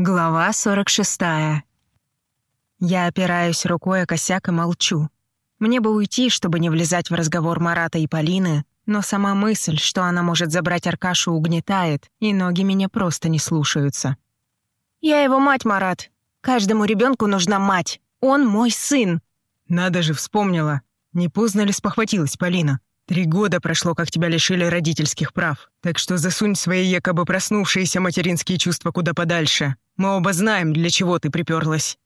Глава 46. Я опираюсь рукой о косяк и молчу. Мне бы уйти, чтобы не влезать в разговор Марата и Полины, но сама мысль, что она может забрать Аркашу, угнетает, и ноги меня просто не слушаются. «Я его мать, Марат. Каждому ребенку нужна мать. Он мой сын». «Надо же, вспомнила. Не поздно ли спохватилась, Полина? Три года прошло, как тебя лишили родительских прав. Так что засунь свои якобы проснувшиеся материнские чувства куда подальше. Мы оба знаем, для чего ты приперлась.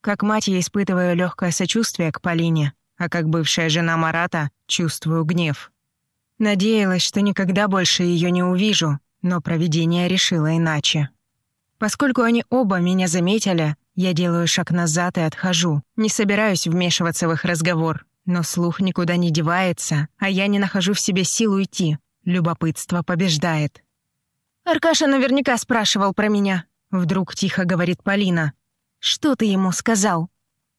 Как мать я испытываю легкое сочувствие к Полине, а как бывшая жена Марата чувствую гнев. Надеялась, что никогда больше ее не увижу, но провидение решило иначе. Поскольку они оба меня заметили, я делаю шаг назад и отхожу. Не собираюсь вмешиваться в их разговор. Но слух никуда не девается, а я не нахожу в себе сил уйти. Любопытство побеждает. «Аркаша наверняка спрашивал про меня», Вдруг тихо говорит Полина. «Что ты ему сказал?»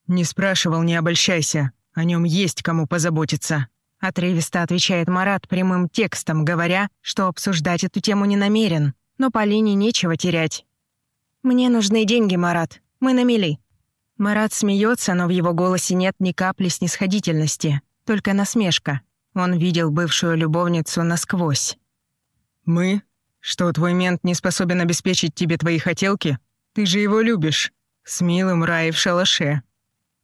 «Не спрашивал, не обольщайся. О нем есть кому позаботиться». Отрывисто отвечает Марат прямым текстом, говоря, что обсуждать эту тему не намерен. Но Полине нечего терять. «Мне нужны деньги, Марат. Мы на мели». Марат смеется, но в его голосе нет ни капли снисходительности, только насмешка. Он видел бывшую любовницу насквозь. «Мы? Что, твой мент не способен обеспечить тебе твои хотелки? Ты же его любишь. С милым рай в шалаше».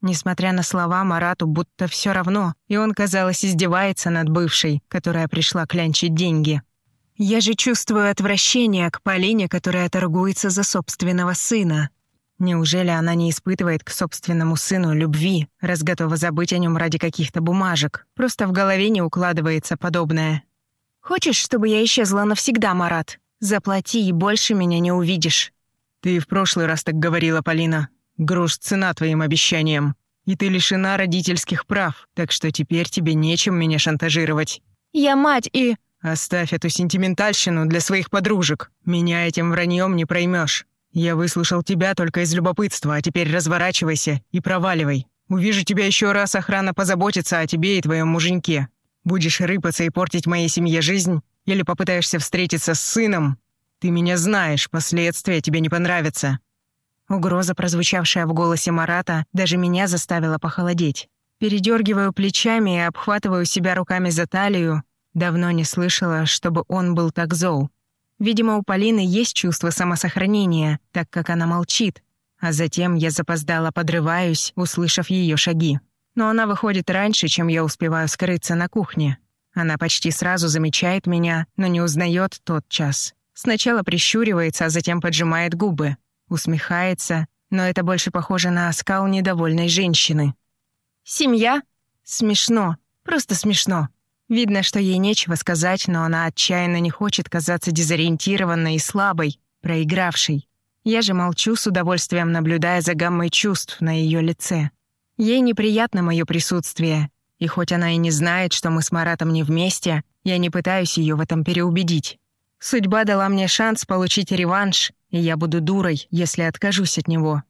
Несмотря на слова, Марату будто все равно, и он, казалось, издевается над бывшей, которая пришла клянчить деньги. «Я же чувствую отвращение к Полине, которая торгуется за собственного сына. Неужели она не испытывает к собственному сыну любви, раз готова забыть о нем ради каких-то бумажек? Просто в голове не укладывается подобное. Хочешь, чтобы я исчезла навсегда, Марат? Заплати, и больше меня не увидишь». «Ты в прошлый раз так говорила, Полина. Грош цена твоим обещаниям. И ты лишена родительских прав, так что теперь тебе нечем меня шантажировать». «Я мать и...» «Оставь эту сентиментальщину для своих подружек. Меня этим враньем не проймешь. Я выслушал тебя только из любопытства, а теперь разворачивайся и проваливай. Увижу тебя еще раз, охрана позаботится о тебе и твоем муженьке. Будешь рыпаться и портить моей семье жизнь? Или попытаешься встретиться с сыном? Ты меня знаешь, последствия тебе не понравятся». Угроза, прозвучавшая в голосе Марата, даже меня заставила похолодеть. Передергиваю плечами и обхватываю себя руками за талию. Давно не слышала, чтобы он был так зол. Видимо, у Полины есть чувство самосохранения, так как она молчит. А затем я запоздала подрываюсь, услышав ее шаги но она выходит раньше, чем я успеваю скрыться на кухне. Она почти сразу замечает меня, но не узнает тот час. Сначала прищуривается, а затем поджимает губы. Усмехается, но это больше похоже на оскал недовольной женщины. «Семья?» Смешно, просто смешно. Видно, что ей нечего сказать, но она отчаянно не хочет казаться дезориентированной и слабой, проигравшей. Я же молчу с удовольствием, наблюдая за гаммой чувств на ее лице. Ей неприятно мое присутствие, и хоть она и не знает, что мы с Маратом не вместе, я не пытаюсь ее в этом переубедить. Судьба дала мне шанс получить реванш, и я буду дурой, если откажусь от него.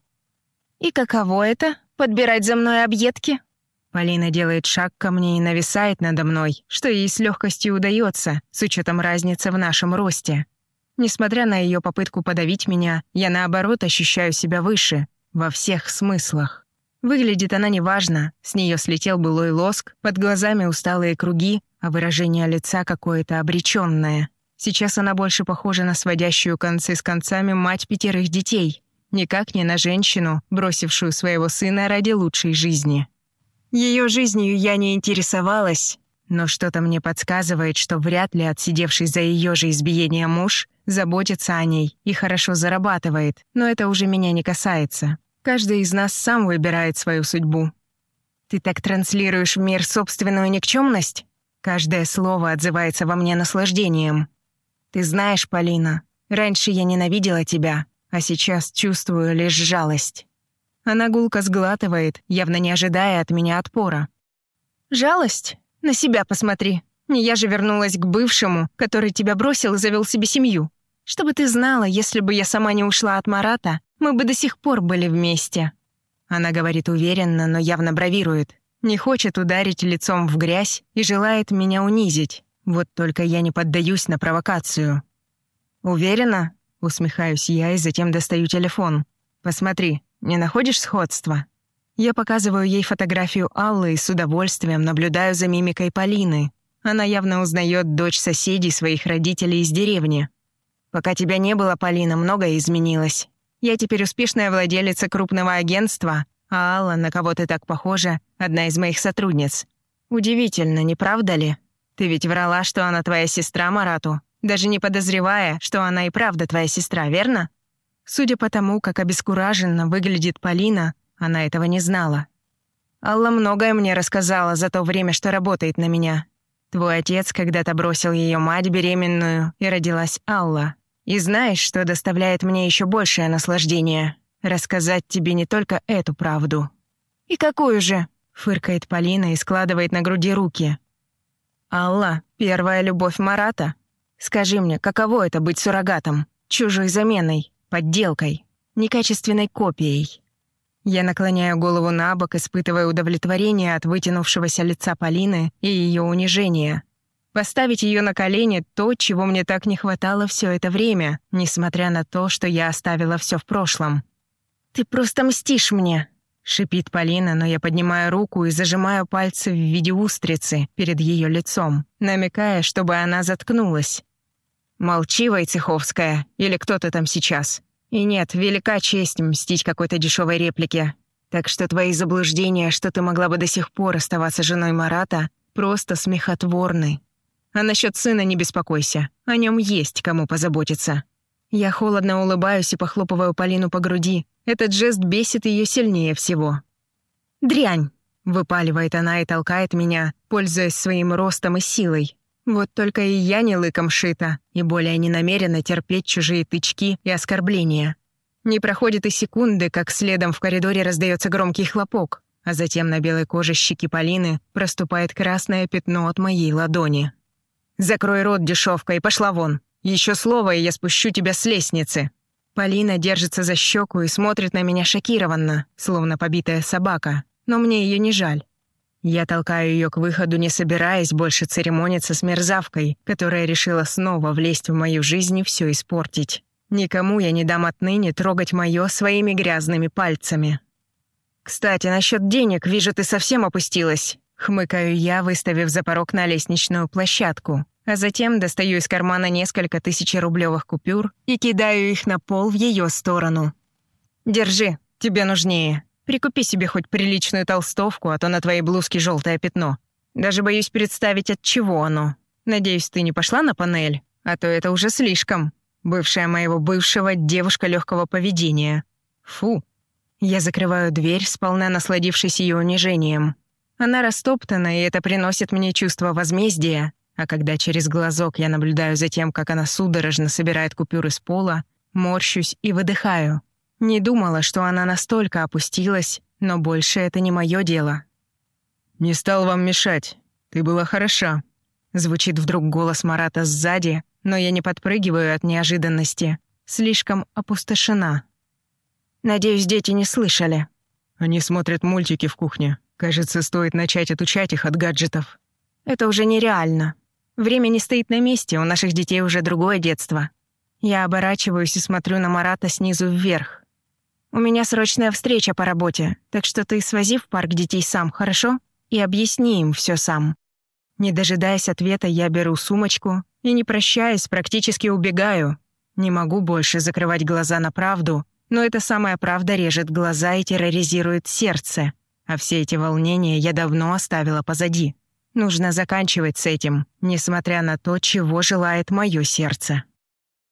«И каково это — подбирать за мной объедки?» Полина делает шаг ко мне и нависает надо мной, что ей с легкостью удается, с учетом разницы в нашем росте. Несмотря на ее попытку подавить меня, я наоборот ощущаю себя выше, во всех смыслах. Выглядит она неважно, с нее слетел былой лоск, под глазами усталые круги, а выражение лица какое-то обреченное. Сейчас она больше похожа на сводящую концы с концами мать пятерых детей, никак не на женщину, бросившую своего сына ради лучшей жизни. Ее жизнью я не интересовалась, но что-то мне подсказывает, что вряд ли отсидевший за ее же избиение муж заботится о ней и хорошо зарабатывает, но это уже меня не касается. Каждый из нас сам выбирает свою судьбу. Ты так транслируешь в мир собственную никчемность? Каждое слово отзывается во мне наслаждением. Ты знаешь, Полина, раньше я ненавидела тебя, а сейчас чувствую лишь жалость. Она гулко сглатывает, явно не ожидая от меня отпора. «Жалость? На себя посмотри. Не я же вернулась к бывшему, который тебя бросил и завел себе семью. Чтобы ты знала, если бы я сама не ушла от Марата, мы бы до сих пор были вместе». Она говорит уверенно, но явно бравирует. Не хочет ударить лицом в грязь и желает меня унизить. Вот только я не поддаюсь на провокацию. «Уверена? Усмехаюсь я и затем достаю телефон. «Посмотри, не находишь сходства?» Я показываю ей фотографию Аллы и с удовольствием наблюдаю за мимикой Полины. Она явно узнает дочь соседей своих родителей из деревни. «Пока тебя не было, Полина, многое изменилось. Я теперь успешная владелица крупного агентства, а Алла, на кого ты так похожа, одна из моих сотрудниц. Удивительно, не правда ли? Ты ведь врала, что она твоя сестра Марату, даже не подозревая, что она и правда твоя сестра, верно?» Судя по тому, как обескураженно выглядит Полина, она этого не знала. Алла многое мне рассказала за то время, что работает на меня. Твой отец когда-то бросил ее мать беременную, и родилась Алла. И знаешь, что доставляет мне еще большее наслаждение? Рассказать тебе не только эту правду. «И какую же?» — фыркает Полина и складывает на груди руки. «Алла — первая любовь Марата. Скажи мне, каково это быть суррогатом, чужой заменой, подделкой, некачественной копией?» Я наклоняю голову на бок, испытывая удовлетворение от вытянувшегося лица Полины и ее унижения. Поставить ее на колени — то, чего мне так не хватало все это время, несмотря на то, что я оставила все в прошлом. «Ты просто мстишь мне!» — шипит Полина, но я поднимаю руку и зажимаю пальцы в виде устрицы перед ее лицом, намекая, чтобы она заткнулась. «Молчи, Войцеховская, или кто ты там сейчас?» И нет, велика честь мстить какой-то дешевой реплике. Так что твои заблуждения, что ты могла бы до сих пор оставаться женой Марата, просто смехотворны. А насчет сына не беспокойся, о нем есть кому позаботиться. Я холодно улыбаюсь и похлопываю Полину по груди. Этот жест бесит ее сильнее всего. «Дрянь!» — выпаливает она и толкает меня, пользуясь своим ростом и силой. Вот только и я не лыком шита, и более не намерена терпеть чужие тычки и оскорбления. Не проходит и секунды, как следом в коридоре раздается громкий хлопок, а затем на белой коже щеки Полины проступает красное пятно от моей ладони. «Закрой рот, дешевка, и пошла вон. Еще слово, и я спущу тебя с лестницы». Полина держится за щеку и смотрит на меня шокированно, словно побитая собака, но мне ее не жаль. Я толкаю ее к выходу, не собираясь больше церемониться с мерзавкой, которая решила снова влезть в мою жизнь и все испортить. Никому я не дам отныне трогать мое своими грязными пальцами. «Кстати, насчет денег, вижу, ты совсем опустилась», — хмыкаю я, выставив за порог на лестничную площадку, а затем достаю из кармана несколько тысячерублевых купюр и кидаю их на пол в ее сторону. «Держи, тебе нужнее». Прикупи себе хоть приличную толстовку, а то на твоей блузке желтое пятно. Даже боюсь представить, от чего оно. Надеюсь, ты не пошла на панель, а то это уже слишком. Бывшая моего бывшего девушка легкого поведения. Фу. Я закрываю дверь, сполна насладившись ее унижением. Она растоптана, и это приносит мне чувство возмездия. А когда через глазок я наблюдаю за тем, как она судорожно собирает купюры с пола, морщусь и выдыхаю. Не думала, что она настолько опустилась, но больше это не мое дело. «Не стал вам мешать. Ты была хороша», — звучит вдруг голос Марата сзади, но я не подпрыгиваю от неожиданности. Слишком опустошена. Надеюсь, дети не слышали. Они смотрят мультики в кухне. Кажется, стоит начать отучать их от гаджетов. Это уже нереально. Время не стоит на месте, у наших детей уже другое детство. Я оборачиваюсь и смотрю на Марата снизу вверх. У меня срочная встреча по работе, так что ты свози в парк детей сам, хорошо? И объясни им все сам». Не дожидаясь ответа, я беру сумочку и, не прощаясь, практически убегаю. Не могу больше закрывать глаза на правду, но эта самая правда режет глаза и терроризирует сердце. А все эти волнения я давно оставила позади. Нужно заканчивать с этим, несмотря на то, чего желает мое сердце.